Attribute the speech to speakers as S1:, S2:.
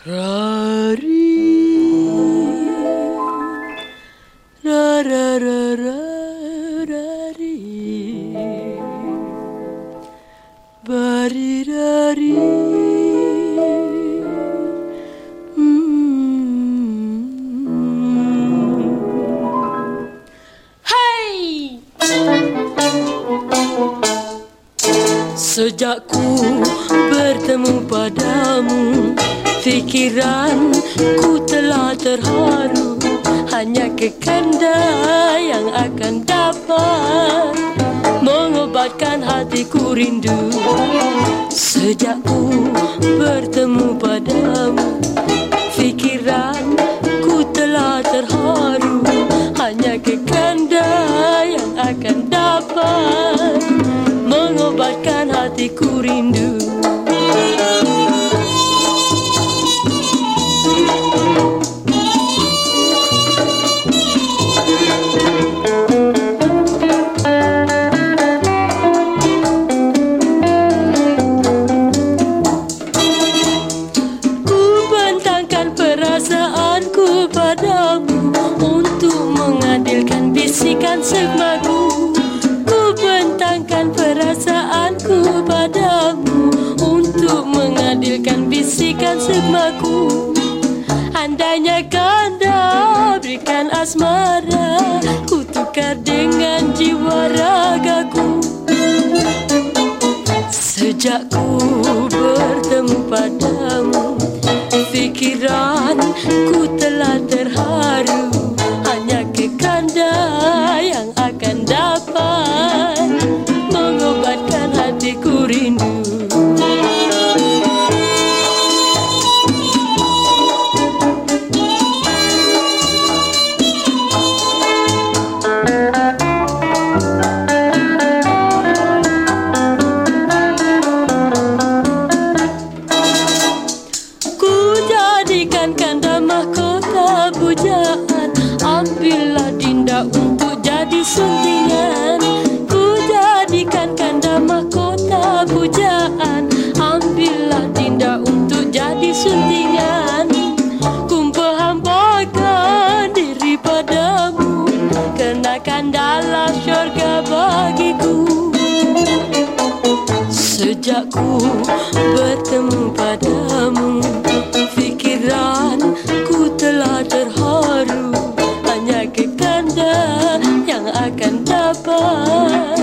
S1: Sejak ku bertemu padamu Fikiranku telah terharu Hanya kekanda yang akan dapat Mengobatkan hatiku rindu. Sejak ku bertemu padamu Fikiranku telah terharu Hanya kekanda yang akan dapat Mengobatkan hatiku rindu bisikan semaku Ku bentangkan perasaanku padamu Untuk mengadilkan bisikan semaku Andainya kanda berikan asmara Ku tukar dengan jiwa ragaku. Sejak ku bertemu padamu Fikiranku pujaan Ambillah dinda untuk jadi suntingan Ku jadikan kanda mahkota pujaan Ambillah dinda untuk jadi suntingan Ku hambakan diri padamu. Kenakan dalam syurga bagiku. Sejak ku bertemu padamu dapat